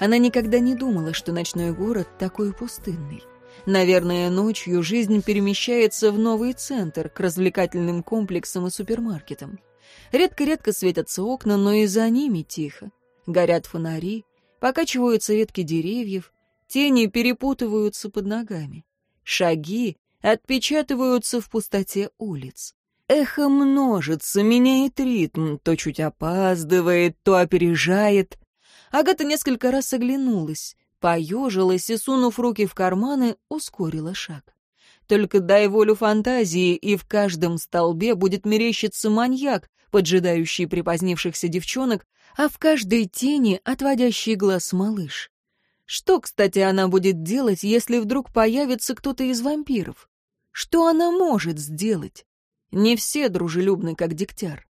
Она никогда не думала, что ночной город такой пустынный. Наверное, ночью жизнь перемещается в новый центр, к развлекательным комплексам и супермаркетам. Редко-редко светятся окна, но и за ними тихо. Горят фонари, покачиваются ветки деревьев, тени перепутываются под ногами. Шаги отпечатываются в пустоте улиц. Эхо множится, меняет ритм, то чуть опаздывает, то опережает. Агата несколько раз оглянулась, поежилась и, сунув руки в карманы, ускорила шаг. Только дай волю фантазии, и в каждом столбе будет мерещиться маньяк, поджидающий припозднившихся девчонок, а в каждой тени отводящий глаз малыш. Что, кстати, она будет делать, если вдруг появится кто-то из вампиров? Что она может сделать? Не все дружелюбны, как Дегтяр.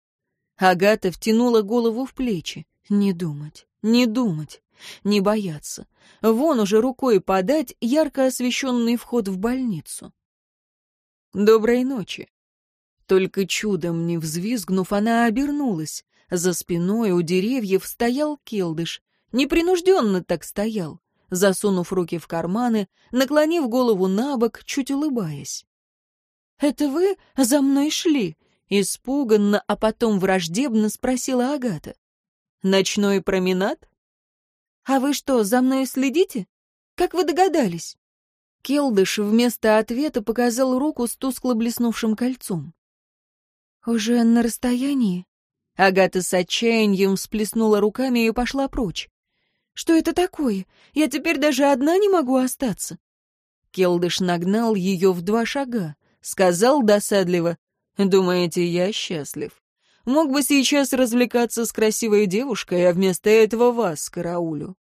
Агата втянула голову в плечи. Не думать, не думать, не бояться. Вон уже рукой подать ярко освещенный вход в больницу. Доброй ночи. Только чудом не взвизгнув, она обернулась. За спиной у деревьев стоял келдыш. Непринужденно так стоял, засунув руки в карманы, наклонив голову на бок, чуть улыбаясь. «Это вы за мной шли?» — испуганно, а потом враждебно спросила Агата. «Ночной променад?» «А вы что, за мной следите? Как вы догадались?» Келдыш вместо ответа показал руку с тускло блеснувшим кольцом. «Уже на расстоянии?» Агата с отчаянием всплеснула руками и пошла прочь. «Что это такое? Я теперь даже одна не могу остаться». Келдыш нагнал ее в два шага. Сказал досадливо, «Думаете, я счастлив? Мог бы сейчас развлекаться с красивой девушкой, а вместо этого вас, караулю».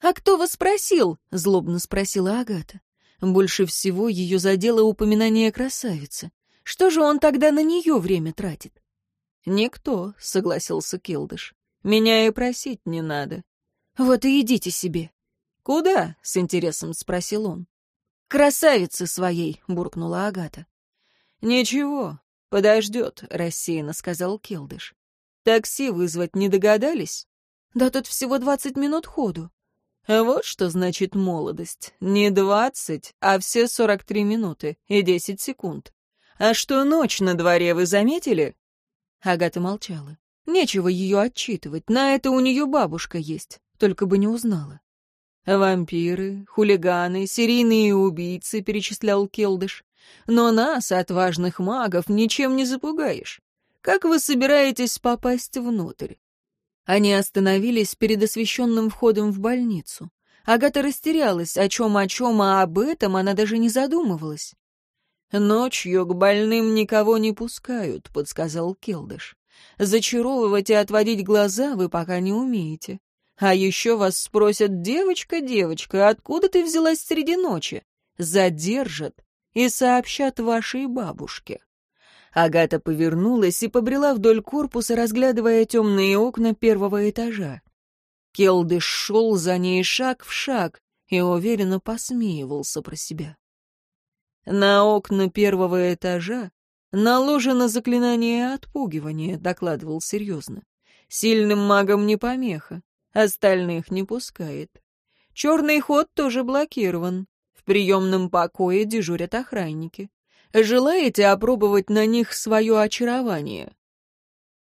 «А кто вас спросил?» — злобно спросила Агата. Больше всего ее задело упоминание красавицы. Что же он тогда на нее время тратит? «Никто», — согласился Келдыш. «Меня и просить не надо». «Вот и идите себе». «Куда?» — с интересом спросил он. «Красавицы своей!» — буркнула Агата. «Ничего, подождет», — рассеянно сказал Келдыш. «Такси вызвать не догадались?» «Да тут всего двадцать минут ходу». «Вот что значит молодость. Не двадцать, а все сорок три минуты и десять секунд. А что ночь на дворе, вы заметили?» Агата молчала. Нечего ее отчитывать, на это у нее бабушка есть, только бы не узнала. «Вампиры, хулиганы, серийные убийцы», — перечислял Келдыш. «Но нас, отважных магов, ничем не запугаешь. Как вы собираетесь попасть внутрь?» Они остановились перед освещенным входом в больницу. Агата растерялась, о чем о чем, а об этом она даже не задумывалась. «Ночью к больным никого не пускают», — подсказал Келдыш. «Зачаровывать и отводить глаза вы пока не умеете. А еще вас спросят, девочка, девочка, откуда ты взялась среди ночи? Задержат и сообщат вашей бабушке. Агата повернулась и побрела вдоль корпуса, разглядывая темные окна первого этажа. Келдыш шел за ней шаг в шаг и уверенно посмеивался про себя. На окна первого этажа наложено заклинание отпугивания, докладывал серьезно. Сильным магам не помеха. Остальных не пускает. Черный ход тоже блокирован. В приемном покое дежурят охранники. Желаете опробовать на них свое очарование?»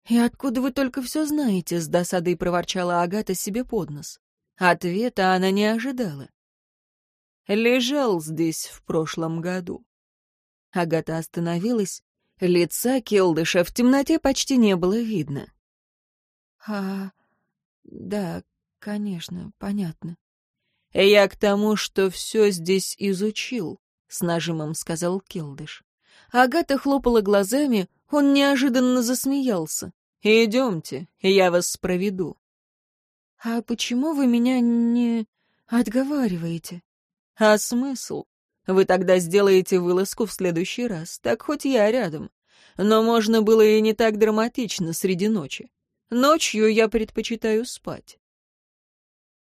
«И откуда вы только все знаете?» — с досадой проворчала Агата себе под нос. Ответа она не ожидала. «Лежал здесь в прошлом году». Агата остановилась. Лица Келдыша в темноте почти не было видно. «А да, конечно, понятно. Я к тому, что все здесь изучил, с нажимом сказал Келдыш. Агата хлопала глазами, он неожиданно засмеялся. «Идемте, я вас проведу». «А почему вы меня не отговариваете?» «А смысл? Вы тогда сделаете вылазку в следующий раз, так хоть я рядом. Но можно было и не так драматично среди ночи. Ночью я предпочитаю спать.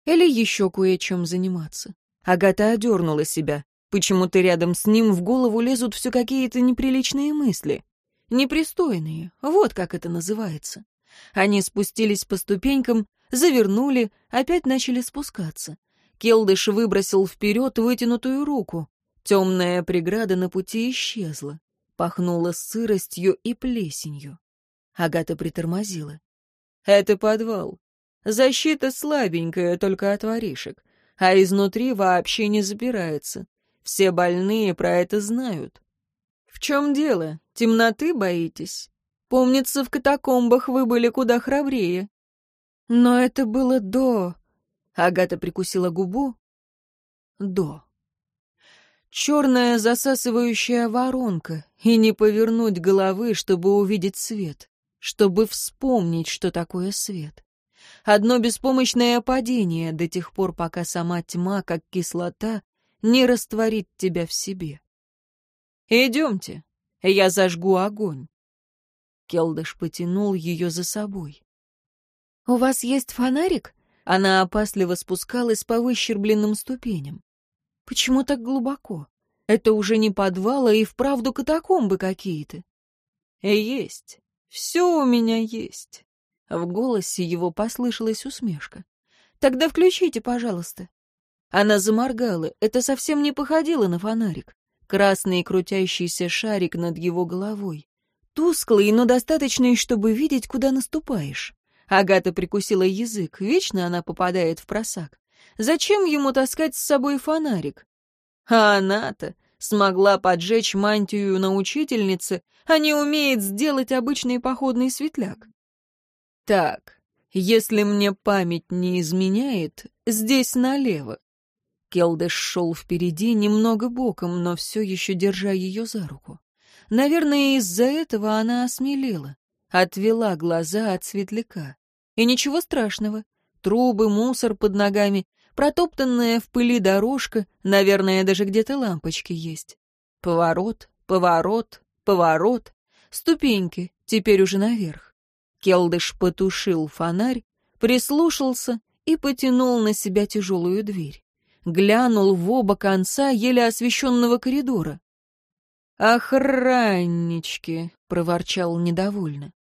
Или еще кое-чем заниматься. Агата одернула себя. Почему-то рядом с ним в голову лезут все какие-то неприличные мысли. Непристойные, вот как это называется. Они спустились по ступенькам, Завернули, опять начали спускаться. Келдыш выбросил вперед вытянутую руку. Темная преграда на пути исчезла. Пахнула сыростью и плесенью. Агата притормозила. «Это подвал. Защита слабенькая, только от воришек. А изнутри вообще не запирается. Все больные про это знают. В чем дело? Темноты боитесь? Помнится, в катакомбах вы были куда храбрее. Но это было до... Агата прикусила губу. До. Черная засасывающая воронка, и не повернуть головы, чтобы увидеть свет, чтобы вспомнить, что такое свет. Одно беспомощное падение до тех пор, пока сама тьма, как кислота, не растворит тебя в себе. «Идемте, я зажгу огонь». Келдыш потянул ее за собой. «У вас есть фонарик?» Она опасливо спускалась по выщербленным ступеням. «Почему так глубоко? Это уже не подвал, а и вправду катакомбы какие-то». «Есть. Все у меня есть». В голосе его послышалась усмешка. «Тогда включите, пожалуйста». Она заморгала. Это совсем не походило на фонарик красный крутящийся шарик над его головой. Тусклый, но достаточный, чтобы видеть, куда наступаешь. Агата прикусила язык, вечно она попадает в просак. Зачем ему таскать с собой фонарик? А она-то смогла поджечь мантию на учительнице, а не умеет сделать обычный походный светляк. Так, если мне память не изменяет, здесь налево. Келдыш шел впереди, немного боком, но все еще держа ее за руку. Наверное, из-за этого она осмелела, отвела глаза от светляка. И ничего страшного. Трубы, мусор под ногами, протоптанная в пыли дорожка, наверное, даже где-то лампочки есть. Поворот, поворот, поворот, ступеньки, теперь уже наверх. Келдыш потушил фонарь, прислушался и потянул на себя тяжелую дверь глянул в оба конца еле освещенного коридора. «Охраннички!» — проворчал недовольно.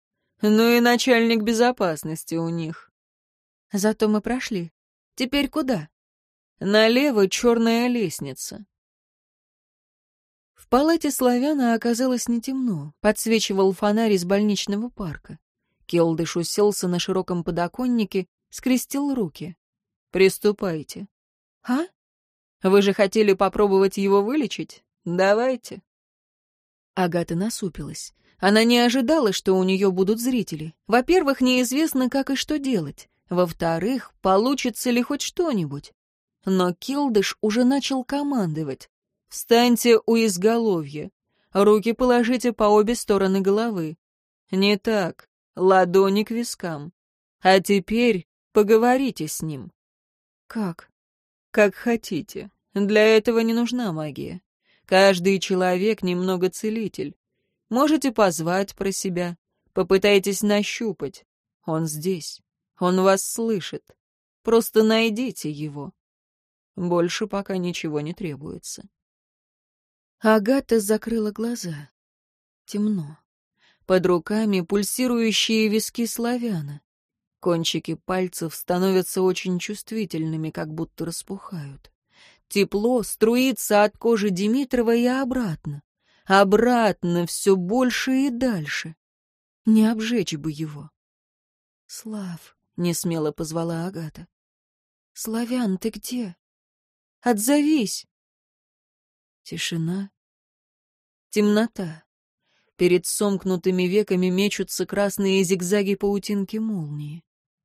«Ну и начальник безопасности у них». «Зато мы прошли. Теперь куда?» «Налево черная лестница». В палате славяна оказалось не темно, подсвечивал фонарь из больничного парка. Келдыш уселся на широком подоконнике, скрестил руки. «Приступайте». «А?» Вы же хотели попробовать его вылечить? Давайте». Агата насупилась. Она не ожидала, что у нее будут зрители. Во-первых, неизвестно, как и что делать. Во-вторых, получится ли хоть что-нибудь. Но Килдыш уже начал командовать. «Встаньте у изголовья. Руки положите по обе стороны головы. Не так. Ладони к вискам. А теперь поговорите с ним». «Как?» Как хотите. Для этого не нужна магия. Каждый человек немного целитель. Можете позвать про себя. Попытайтесь нащупать. Он здесь. Он вас слышит. Просто найдите его. Больше пока ничего не требуется. Агата закрыла глаза. Темно. Под руками пульсирующие виски славяна. Кончики пальцев становятся очень чувствительными, как будто распухают. Тепло струится от кожи Димитрова и обратно. Обратно все больше и дальше. Не обжечь бы его. «Слав», — несмело позвала Агата. «Славян, ты где? Отзовись!» Тишина. Темнота. Перед сомкнутыми веками мечутся красные зигзаги паутинки молнии.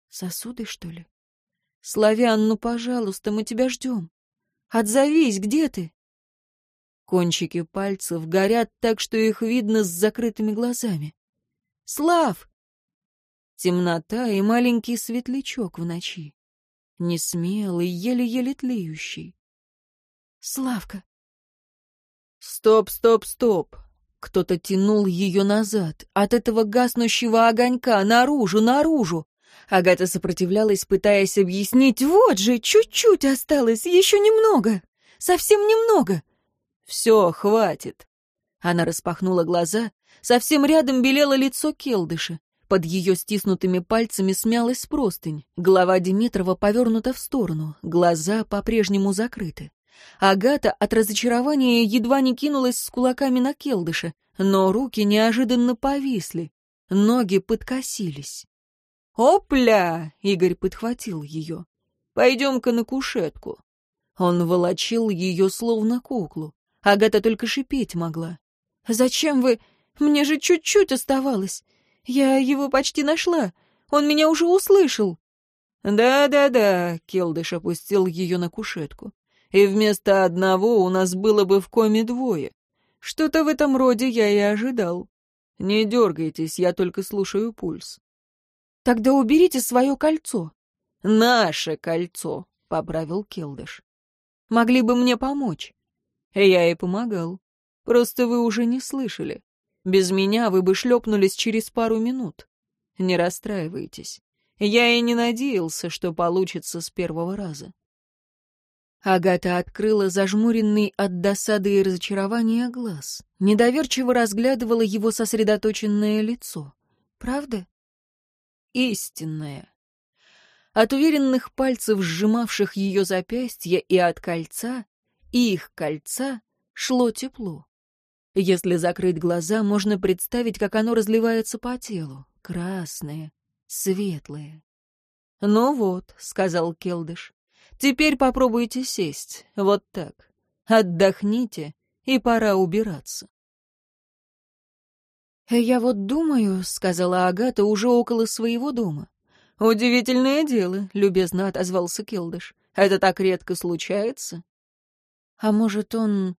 Сосуды, что ли? Славян, ну, пожалуйста, мы тебя ждем. Отзовись, где ты? Кончики пальцев горят так, что их видно с закрытыми глазами. Слав! Темнота и маленький светлячок в ночи. Несмелый, еле-еле тлеющий. Славка! Стоп, стоп, стоп! Кто-то тянул ее назад, от этого гаснущего огонька, наружу, наружу. Агата сопротивлялась, пытаясь объяснить. «Вот же, чуть-чуть осталось, еще немного, совсем немного». «Все, хватит». Она распахнула глаза. Совсем рядом белело лицо Келдыша. Под ее стиснутыми пальцами смялась простынь. Голова Димитрова повернута в сторону, глаза по-прежнему закрыты. Агата от разочарования едва не кинулась с кулаками на Келдыша, но руки неожиданно повисли, ноги подкосились. «Опля!» — Игорь подхватил ее. «Пойдем-ка на кушетку». Он волочил ее словно куклу. Агата только шипеть могла. «Зачем вы? Мне же чуть-чуть оставалось. Я его почти нашла. Он меня уже услышал». «Да-да-да», — Келдыш опустил ее на кушетку. «И вместо одного у нас было бы в коме двое. Что-то в этом роде я и ожидал. Не дергайтесь, я только слушаю пульс». «Тогда уберите свое кольцо». «Наше кольцо», — поправил Келдыш. «Могли бы мне помочь». Я и помогал. Просто вы уже не слышали. Без меня вы бы шлепнулись через пару минут. Не расстраивайтесь. Я и не надеялся, что получится с первого раза. Агата открыла зажмуренный от досады и разочарования глаз. Недоверчиво разглядывала его сосредоточенное лицо. Правда? Истинное. От уверенных пальцев, сжимавших ее запястье, и от кольца, их кольца, шло тепло. Если закрыть глаза, можно представить, как оно разливается по телу. Красное, светлое. «Ну вот», — сказал Келдыш, — «теперь попробуйте сесть. Вот так. Отдохните, и пора убираться». «Я вот думаю», — сказала Агата уже около своего дома. «Удивительное дело», — любезно отозвался Келдыш. «Это так редко случается». «А может, он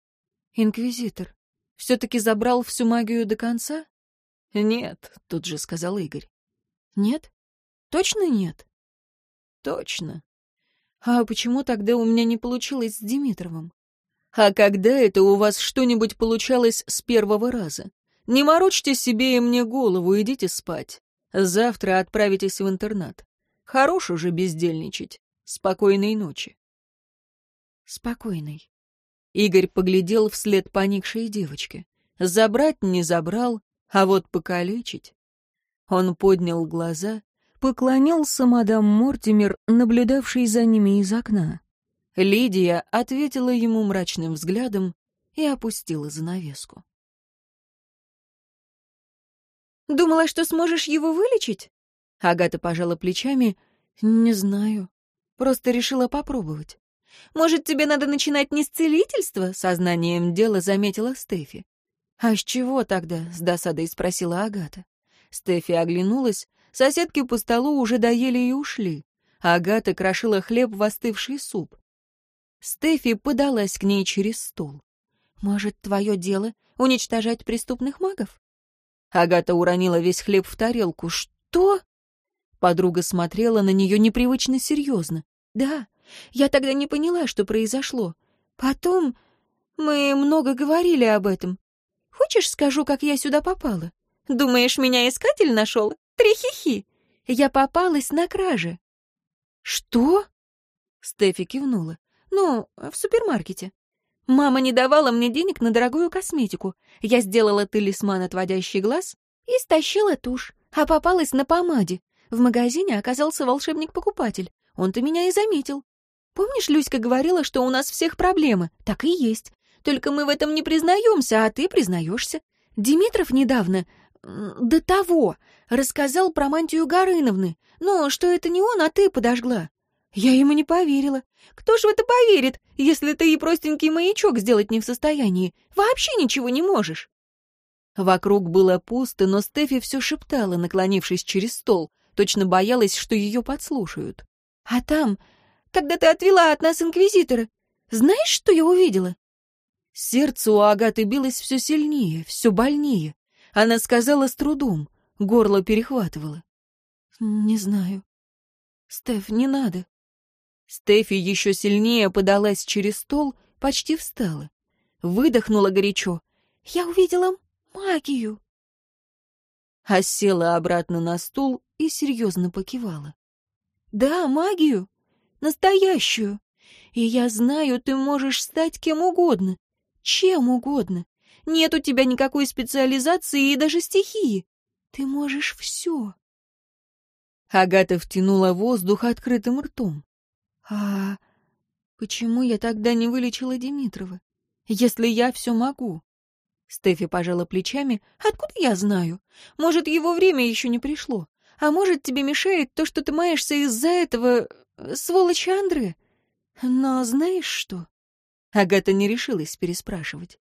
инквизитор?» все-таки забрал всю магию до конца? Нет, тут же сказал Игорь. Нет? Точно нет? Точно. А почему тогда у меня не получилось с Димитровым? А когда это у вас что-нибудь получалось с первого раза? Не морочьте себе и мне голову, идите спать. Завтра отправитесь в интернат. Хорош уже бездельничать. Спокойной ночи. Спокойной. Игорь поглядел вслед поникшей девочке. Забрать не забрал, а вот покалечить. Он поднял глаза, поклонился мадам Мортимер, наблюдавшей за ними из окна. Лидия ответила ему мрачным взглядом и опустила занавеску. «Думала, что сможешь его вылечить?» Агата пожала плечами. «Не знаю. Просто решила попробовать». Может, тебе надо начинать не с целительства?» — сознанием дела заметила Стефи. «А с чего тогда?» — с досадой спросила Агата. Стефи оглянулась. Соседки по столу уже доели и ушли. Агата крошила хлеб в остывший суп. Стефи подалась к ней через стол. «Может, твое дело — уничтожать преступных магов?» Агата уронила весь хлеб в тарелку. «Что?» Подруга смотрела на нее непривычно серьезно. «Да, я тогда не поняла, что произошло. Потом мы много говорили об этом. Хочешь, скажу, как я сюда попала? Думаешь, меня искатель нашел? Трехихи. Я попалась на краже. Что? Стефи кивнула. Ну, в супермаркете. Мама не давала мне денег на дорогую косметику. Я сделала талисман, отводящий глаз, и стащила тушь, а попалась на помаде. В магазине оказался волшебник-покупатель. Он-то меня и заметил. Помнишь, Люська говорила, что у нас всех проблемы? Так и есть. Только мы в этом не признаемся, а ты признаешься. Димитров недавно, до того, рассказал про мантию Горыновны. Ну, что это не он, а ты подожгла. Я ему не поверила. Кто ж в это поверит, если ты и простенький маячок сделать не в состоянии? Вообще ничего не можешь. Вокруг было пусто, но Стефи все шептала, наклонившись через стол. Точно боялась, что ее подслушают. А там когда ты отвела от нас инквизитора. Знаешь, что я увидела?» Сердце у Агаты билось все сильнее, все больнее. Она сказала с трудом, горло перехватывало. «Не знаю. Стеф, не надо». Стефи еще сильнее подалась через стол, почти встала. Выдохнула горячо. «Я увидела магию». А села обратно на стул и серьезно покивала. «Да, магию. Настоящую. И я знаю, ты можешь стать кем угодно. Чем угодно. Нет у тебя никакой специализации и даже стихии. Ты можешь все. Агата втянула воздух открытым ртом. «А почему я тогда не вылечила Димитрова? Если я все могу?» Стефи пожала плечами. «Откуда я знаю? Может, его время еще не пришло? А может, тебе мешает то, что ты маешься из-за этого... Э, сволочи Андре? Но знаешь что?» Агата не решилась переспрашивать.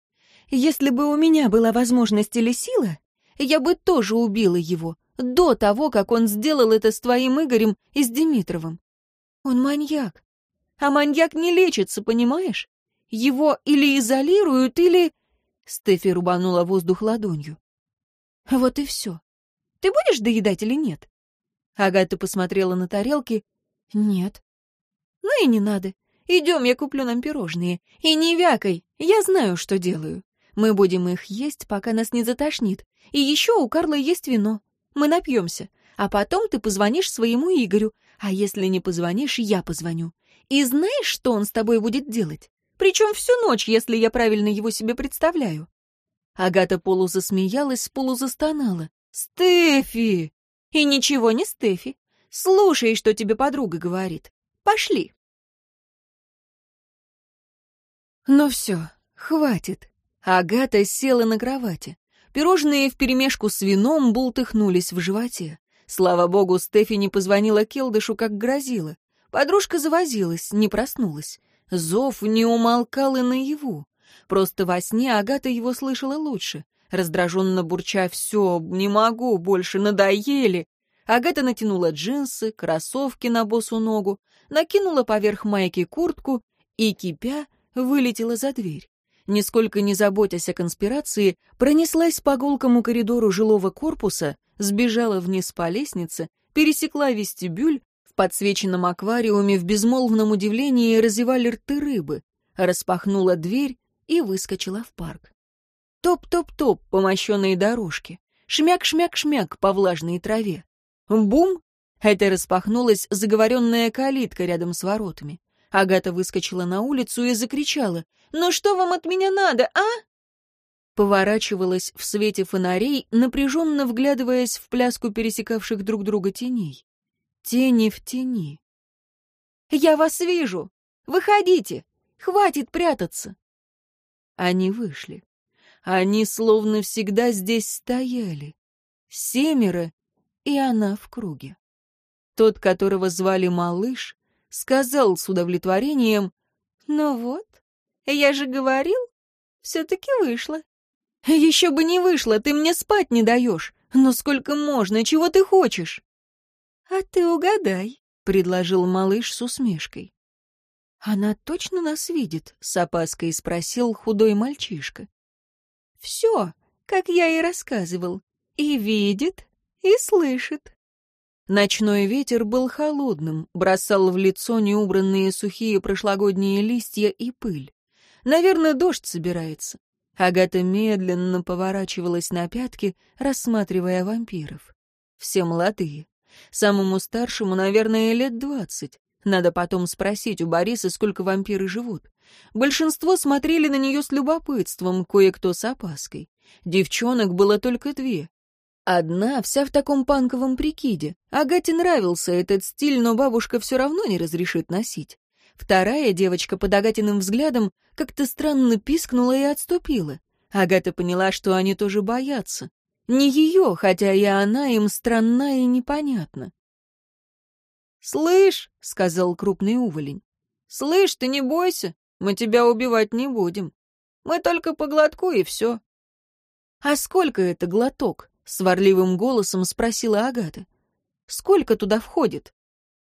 «Если бы у меня была возможность или сила, я бы тоже убила его, до того, как он сделал это с твоим Игорем и с Димитровым. Он маньяк. А маньяк не лечится, понимаешь? Его или изолируют, или...» Стефи рубанула воздух ладонью. «Вот и все. Ты будешь доедать или нет?» Агата посмотрела на тарелки. «Нет». «Ну и не надо. Идем, я куплю нам пирожные. И не вякай, я знаю, что делаю. Мы будем их есть, пока нас не затошнит. И еще у Карла есть вино. Мы напьемся. А потом ты позвонишь своему Игорю. А если не позвонишь, я позвоню. И знаешь, что он с тобой будет делать? Причем всю ночь, если я правильно его себе представляю. Агата полузасмеялась, полузастонала. «Стефи!» «И ничего не Стефи. Слушай, что тебе подруга говорит. Пошли!» Ну все, хватит. Агата села на кровати. Пирожные вперемешку с вином бултыхнулись в животе. Слава богу, Стефи не позвонила Келдышу, как грозила. Подружка завозилась, не проснулась. Зов не умолкал и наяву. Просто во сне Агата его слышала лучше. Раздраженно бурча «все, не могу, больше надоели». Агата натянула джинсы, кроссовки на босу ногу, накинула поверх майки куртку и, кипя, вылетела за дверь. Нисколько не заботясь о конспирации, пронеслась по гулкому коридору жилого корпуса, сбежала вниз по лестнице, пересекла вестибюль, в подсвеченном аквариуме в безмолвном удивлении разевали рты рыбы, распахнула дверь и выскочила в парк. Топ-топ-топ по мощенной дорожке, шмяк-шмяк-шмяк по влажной траве. Бум! Это распахнулась заговоренная калитка рядом с воротами. Агата выскочила на улицу и закричала. «Ну что вам от меня надо, а?» Поворачивалась в свете фонарей, напряженно вглядываясь в пляску пересекавших друг друга теней. Тени в тени. «Я вас вижу! Выходите! Хватит прятаться!» Они вышли. Они словно всегда здесь стояли. Семеро, и она в круге. Тот, которого звали Малыш, сказал с удовлетворением, «Ну вот, я же говорил, все-таки вышло». «Еще бы не вышло, ты мне спать не даешь. Но сколько можно, чего ты хочешь?» «А ты угадай», — предложил малыш с усмешкой. «Она точно нас видит?» — с опаской спросил худой мальчишка. «Все, как я и рассказывал. И видит, и слышит». Ночной ветер был холодным, бросал в лицо неубранные сухие прошлогодние листья и пыль. Наверное, дождь собирается. Агата медленно поворачивалась на пятки, рассматривая вампиров. Все молодые. Самому старшему, наверное, лет двадцать. Надо потом спросить у Бориса, сколько вампиры живут. Большинство смотрели на нее с любопытством, кое-кто с опаской. Девчонок было только две. Одна вся в таком панковом прикиде. Агате нравился этот стиль, но бабушка все равно не разрешит носить. Вторая девочка под Агатиным взглядом как-то странно пискнула и отступила. Агата поняла, что они тоже боятся. Не ее, хотя и она им странна и непонятна. «Слышь», — сказал крупный уволень, — «слышь, ты не бойся, мы тебя убивать не будем. Мы только по глотку и все». «А сколько это глоток?» Сварливым голосом спросила Агата. «Сколько туда входит?»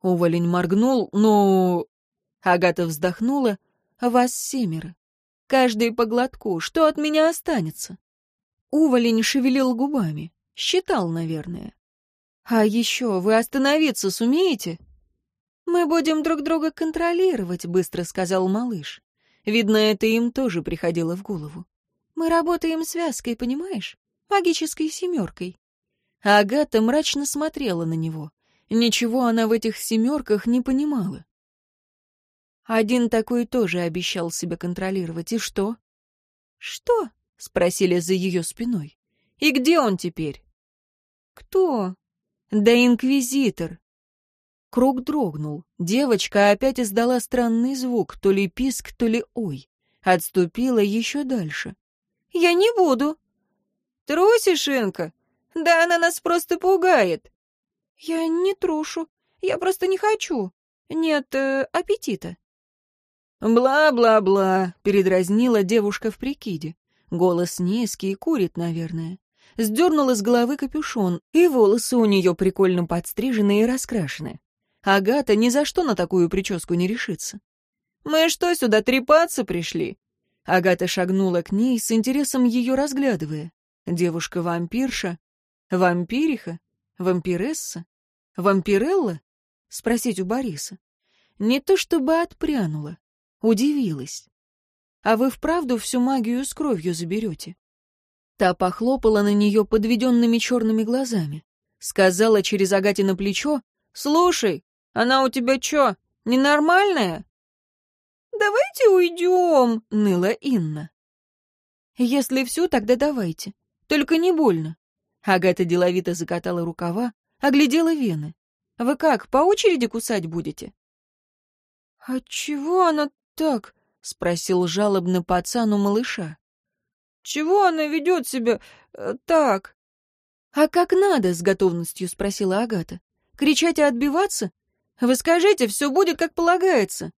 Уволень моргнул, но... Агата вздохнула. «Вас семеро. Каждый по глотку. Что от меня останется?» Уволень шевелил губами. Считал, наверное. «А еще вы остановиться сумеете?» «Мы будем друг друга контролировать», — быстро сказал малыш. Видно, это им тоже приходило в голову. «Мы работаем связкой, понимаешь? Магической семеркой. Агата мрачно смотрела на него. Ничего она в этих семерках не понимала. Один такой тоже обещал себя контролировать. И что? «Что?» — спросили за ее спиной. «И где он теперь?» «Кто?» Да инквизитор. Круг дрогнул. Девочка опять издала странный звук, то ли писк, то ли ой. Отступила еще дальше. «Я не буду». «Трусишь, Инка? Да она нас просто пугает». «Я не трушу. Я просто не хочу. Нет э, аппетита». «Бла-бла-бла», — передразнила девушка в прикиде. Голос низкий, курит, наверное. Сдернула с головы капюшон, и волосы у нее прикольно подстрижены и раскрашены. Агата ни за что на такую прическу не решится. «Мы что, сюда трепаться пришли?» Агата шагнула к ней, с интересом ее разглядывая. Девушка-вампирша? Вампириха? Вампиресса? Вампирелла? Спросить у Бориса. Не то чтобы отпрянула, удивилась. А вы вправду всю магию с кровью заберете? Та похлопала на нее подведенными черными глазами. Сказала через Агатино плечо, «Слушай, она у тебя чё, ненормальная?» «Давайте уйдем», — ныла Инна. «Если всю, тогда давайте. Только не больно». Агата деловито закатала рукава, оглядела вены. «Вы как, по очереди кусать будете?» «А чего она так?» — спросил жалобно пацан у малыша. «Чего она ведет себя э, так?» «А как надо?» — с готовностью спросила Агата. «Кричать и отбиваться? Вы скажите, все будет как полагается».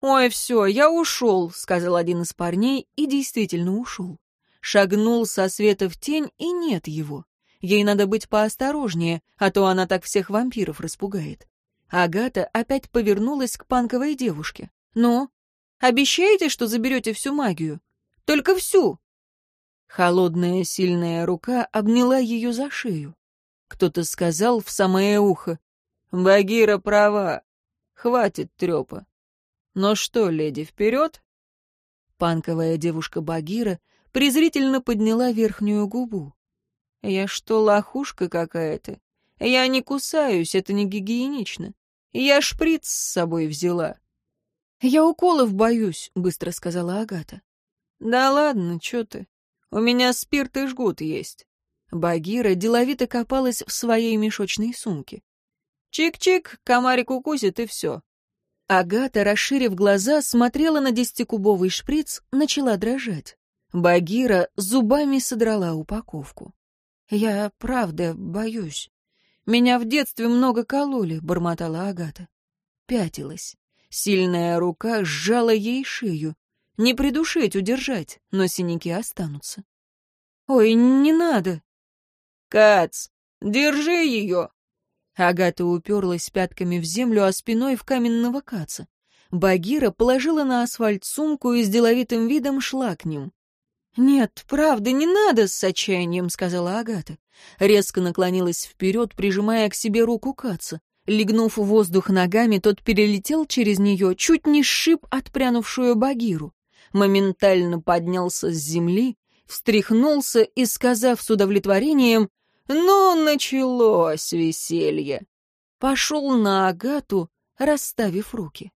«Ой, все, я ушел», — сказал один из парней и действительно ушел. Шагнул со света в тень, и нет его. Ей надо быть поосторожнее, а то она так всех вампиров распугает. Агата опять повернулась к панковой девушке. «Ну, обещаете, что заберете всю магию? Только всю!» Холодная сильная рука обняла ее за шею. Кто-то сказал в самое ухо. Багира права. Хватит трепа. Но что, леди, вперед? Панковая девушка Багира презрительно подняла верхнюю губу. Я что, лохушка какая-то? Я не кусаюсь, это не гигиенично. Я шприц с собой взяла. Я уколов боюсь, быстро сказала Агата. Да ладно, что ты? У меня спирт и жгут есть. Багира деловито копалась в своей мешочной сумке. Чик-чик, комарик укусит, и все. Агата, расширив глаза, смотрела на десятикубовый шприц, начала дрожать. Багира зубами содрала упаковку. «Я, правда, боюсь. Меня в детстве много кололи», — бормотала Агата. Пятилась. Сильная рука сжала ей шею. Не придушить, удержать, но синяки останутся. «Ой, не надо!» «Кац, держи ее!» Агата уперлась пятками в землю, а спиной в каменного каца. Багира положила на асфальт сумку и с деловитым видом шла к ним. «Нет, правда, не надо с отчаянием», — сказала Агата. Резко наклонилась вперед, прижимая к себе руку Каца. Легнув в воздух ногами, тот перелетел через нее, чуть не сшиб отпрянувшую Багиру. Моментально поднялся с земли, встряхнулся и, сказав с удовлетворением ну, началось веселье. Пошел на Агату, расставив руки.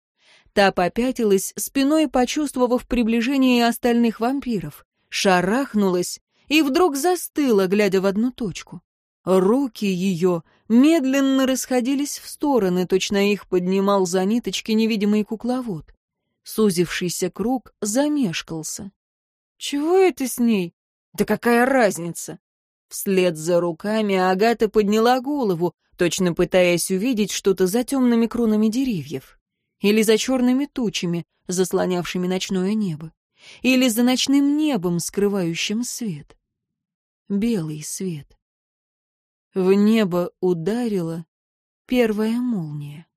Та попятилась, спиной почувствовав приближение остальных вампиров, шарахнулась и вдруг застыла, глядя в одну точку. Руки ее медленно расходились в стороны, точно их поднимал за ниточки невидимый кукловод. Сузившийся круг замешкался. «Чего это с ней?» «Да какая разница?» Вслед за руками Агата подняла голову, точно пытаясь увидеть что-то за темными кронами деревьев. Или за черными тучами, заслонявшими ночное небо. Или за ночным небом, скрывающим свет. Белый свет. В небо ударила первая молния.